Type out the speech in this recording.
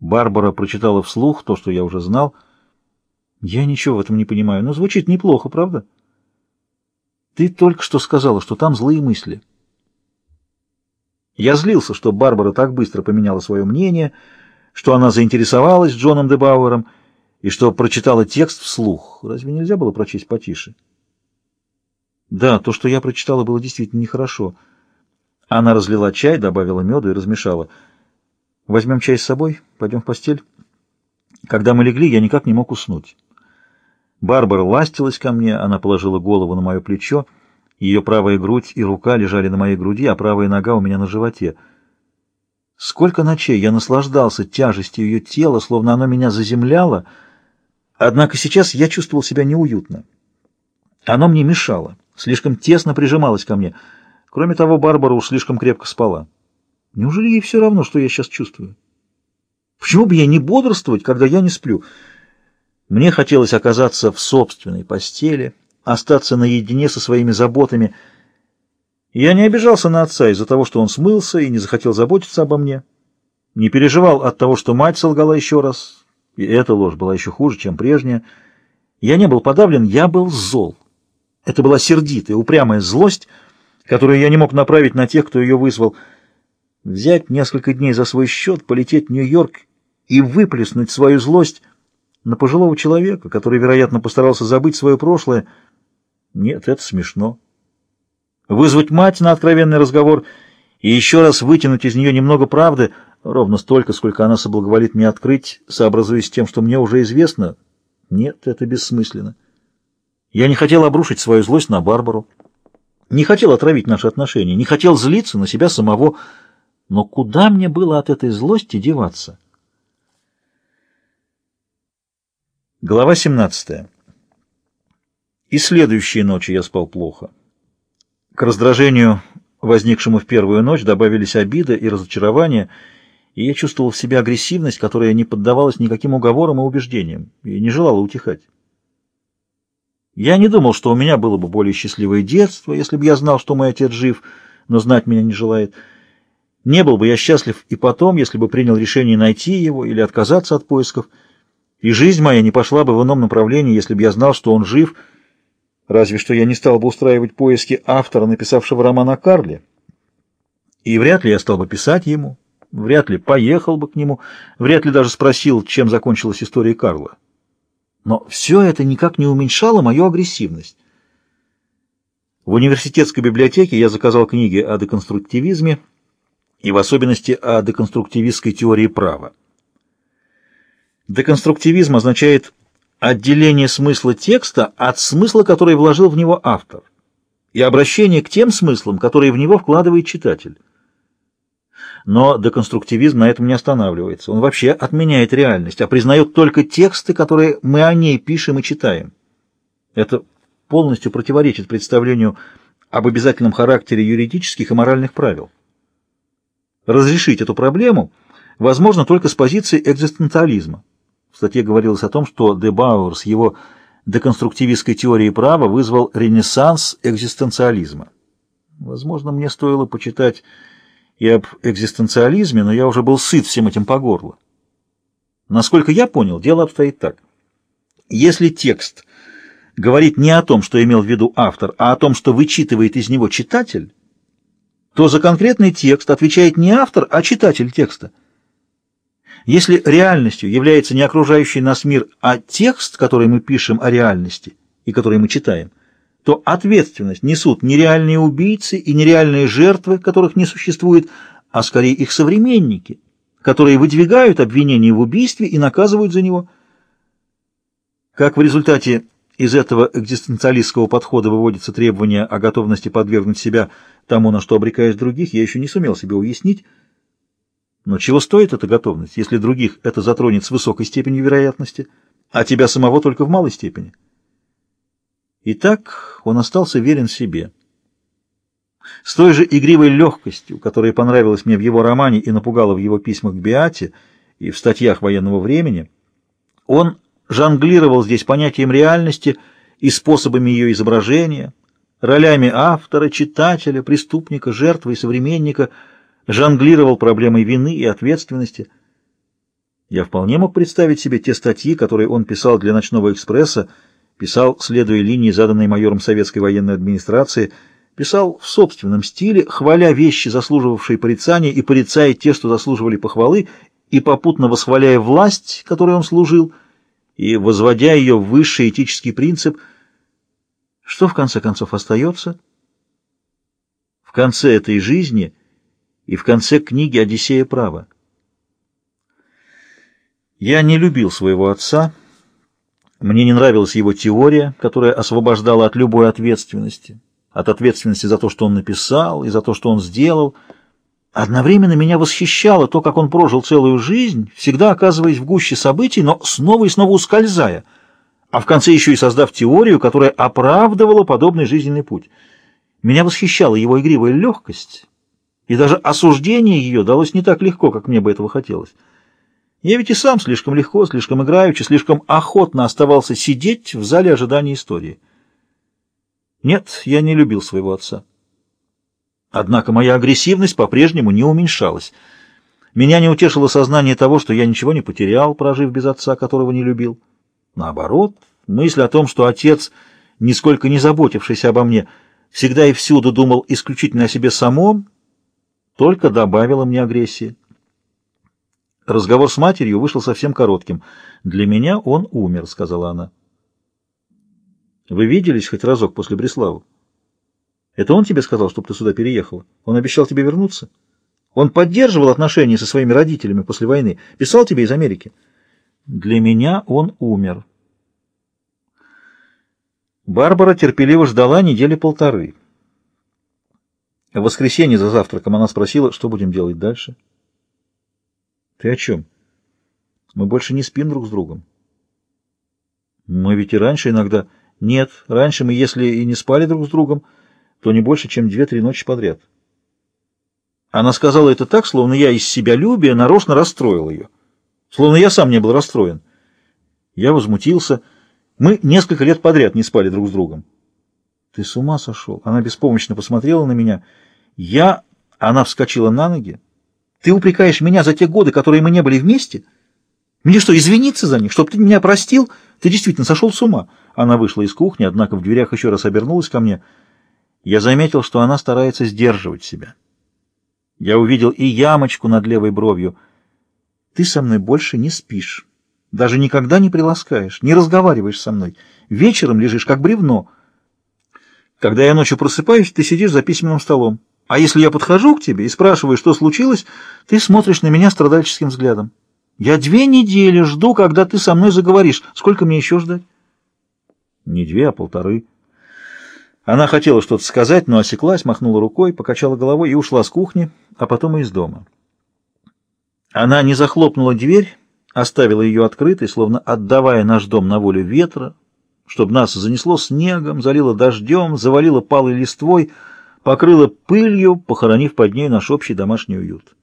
Барбара прочитала вслух то, что я уже знал. Я ничего в этом не понимаю, но звучит неплохо, правда? Ты только что сказала, что там злые мысли. Я злился, что Барбара так быстро поменяла свое мнение, что она заинтересовалась Джоном де и что прочитала текст вслух. Разве нельзя было прочесть потише? Да, то, что я прочитала, было действительно нехорошо. Она разлила чай, добавила меда и размешала. Возьмем чай с собой, пойдем в постель. Когда мы легли, я никак не мог уснуть. Барбара ластилась ко мне, она положила голову на мое плечо, ее правая грудь и рука лежали на моей груди, а правая нога у меня на животе. Сколько ночей я наслаждался тяжестью ее тела, словно оно меня заземляло, однако сейчас я чувствовал себя неуютно. Оно мне мешало, слишком тесно прижималось ко мне. Кроме того, Барбара уж слишком крепко спала. Неужели ей все равно, что я сейчас чувствую? Почему бы ей не бодрствовать, когда я не сплю? Мне хотелось оказаться в собственной постели, остаться наедине со своими заботами. Я не обижался на отца из-за того, что он смылся и не захотел заботиться обо мне. Не переживал от того, что мать солгала еще раз, и эта ложь была еще хуже, чем прежняя. Я не был подавлен, я был зол. Это была сердитая, упрямая злость, которую я не мог направить на тех, кто ее вызвал — взять несколько дней за свой счет, полететь в Нью-Йорк и выплеснуть свою злость на пожилого человека, который, вероятно, постарался забыть свое прошлое. Нет, это смешно. Вызвать мать на откровенный разговор и еще раз вытянуть из нее немного правды, ровно столько, сколько она соблаговолит мне открыть, сообразуясь с тем, что мне уже известно. Нет, это бессмысленно. Я не хотел обрушить свою злость на Барбару, не хотел отравить наши отношения, не хотел злиться на себя самого, но куда мне было от этой злости деваться? Глава 17. И следующие ночи я спал плохо. К раздражению, возникшему в первую ночь, добавились обида и разочарование, и я чувствовал в себе агрессивность, которая не поддавалась никаким уговорам и убеждениям, и не желала утихать. Я не думал, что у меня было бы более счастливое детство, если бы я знал, что мой отец жив, но знать меня не желает. Не был бы я счастлив и потом, если бы принял решение найти его или отказаться от поисков. И жизнь моя не пошла бы в ином направлении, если бы я знал, что он жив. Разве что я не стал бы устраивать поиски автора, написавшего роман о Карле. И вряд ли я стал бы писать ему, вряд ли поехал бы к нему, вряд ли даже спросил, чем закончилась история Карла. Но все это никак не уменьшало мою агрессивность. В университетской библиотеке я заказал книги о деконструктивизме, и в особенности о деконструктивистской теории права. Деконструктивизм означает отделение смысла текста от смысла, который вложил в него автор, и обращение к тем смыслам, которые в него вкладывает читатель. Но деконструктивизм на этом не останавливается. Он вообще отменяет реальность, а признает только тексты, которые мы о ней пишем и читаем. Это полностью противоречит представлению об обязательном характере юридических и моральных правил. Разрешить эту проблему возможно только с позиции экзистенциализма. В статье говорилось о том, что Де Бауэр с его деконструктивистской теорией права вызвал ренессанс экзистенциализма. Возможно, мне стоило почитать и об экзистенциализме, но я уже был сыт всем этим по горло. Насколько я понял, дело обстоит так. Если текст говорит не о том, что имел в виду автор, а о том, что вычитывает из него читатель, то за конкретный текст отвечает не автор, а читатель текста. Если реальностью является не окружающий нас мир, а текст, который мы пишем о реальности и который мы читаем, то ответственность несут нереальные убийцы и нереальные жертвы, которых не существует, а скорее их современники, которые выдвигают обвинения в убийстве и наказывают за него. Как в результате из этого экзистенциалистского подхода выводится требование о готовности подвергнуть себя тому, на что обрекаешь других, я еще не сумел себе уяснить. Но чего стоит эта готовность, если других это затронет с высокой степенью вероятности, а тебя самого только в малой степени? Итак, он остался верен себе. С той же игривой легкостью, которая понравилась мне в его романе и напугала в его письмах к Биате и в статьях военного времени, он жонглировал здесь понятием реальности и способами ее изображения, ролями автора, читателя, преступника, жертвы и современника, жонглировал проблемой вины и ответственности. Я вполне мог представить себе те статьи, которые он писал для «Ночного экспресса», писал, следуя линии, заданной майором советской военной администрации, писал в собственном стиле, хваля вещи, заслуживавшие порицания, и порицая те, что заслуживали похвалы, и попутно восхваляя власть, которой он служил, и возводя ее в высший этический принцип. Что в конце концов остается? В конце этой жизни и в конце книги «Одиссея права». Я не любил своего отца, мне не нравилась его теория, которая освобождала от любой ответственности, от ответственности за то, что он написал, и за то, что он сделал. Одновременно меня восхищало то, как он прожил целую жизнь, всегда оказываясь в гуще событий, но снова и снова ускользая, а в конце еще и создав теорию, которая оправдывала подобный жизненный путь. Меня восхищала его игривая легкость, и даже осуждение ее далось не так легко, как мне бы этого хотелось. Я ведь и сам слишком легко, слишком играючи, слишком охотно оставался сидеть в зале ожидания истории. Нет, я не любил своего отца. Однако моя агрессивность по-прежнему не уменьшалась. Меня не утешило сознание того, что я ничего не потерял, прожив без отца, которого не любил. Наоборот, мысль о том, что отец, нисколько не заботившийся обо мне, всегда и всюду думал исключительно о себе самом, только добавила мне агрессии. Разговор с матерью вышел совсем коротким. «Для меня он умер», — сказала она. «Вы виделись хоть разок после Бреславы? Это он тебе сказал, чтобы ты сюда переехала? Он обещал тебе вернуться? Он поддерживал отношения со своими родителями после войны, писал тебе из Америки?» «Для меня он умер». Барбара терпеливо ждала недели полторы. В воскресенье за завтраком она спросила, что будем делать дальше. Ты о чем? Мы больше не спим друг с другом. Мы ведь и раньше иногда... Нет, раньше мы, если и не спали друг с другом, то не больше, чем две-три ночи подряд. Она сказала это так, словно я из себя любя нарочно расстроил ее. Словно я сам не был расстроен. Я возмутился. Мы несколько лет подряд не спали друг с другом. Ты с ума сошел? Она беспомощно посмотрела на меня. Я... Она вскочила на ноги, ты упрекаешь меня за те годы, которые мы не были вместе? Мне что, извиниться за них, чтобы ты меня простил? Ты действительно сошел с ума. Она вышла из кухни, однако в дверях еще раз обернулась ко мне. Я заметил, что она старается сдерживать себя. Я увидел и ямочку над левой бровью. Ты со мной больше не спишь. Даже никогда не приласкаешь, не разговариваешь со мной. Вечером лежишь, как бревно. Когда я ночью просыпаюсь, ты сидишь за письменным столом. А если я подхожу к тебе и спрашиваю, что случилось, ты смотришь на меня страдальческим взглядом. Я две недели жду, когда ты со мной заговоришь. Сколько мне еще ждать? Не две, а полторы. Она хотела что-то сказать, но осеклась, махнула рукой, покачала головой и ушла с кухни, а потом и из дома. Она не захлопнула дверь, оставила ее открытой, словно отдавая наш дом на волю ветра, чтобы нас занесло снегом, залило дождем, завалило палой листвой, покрыла пылью, похоронив под ней наш общий домашний уют.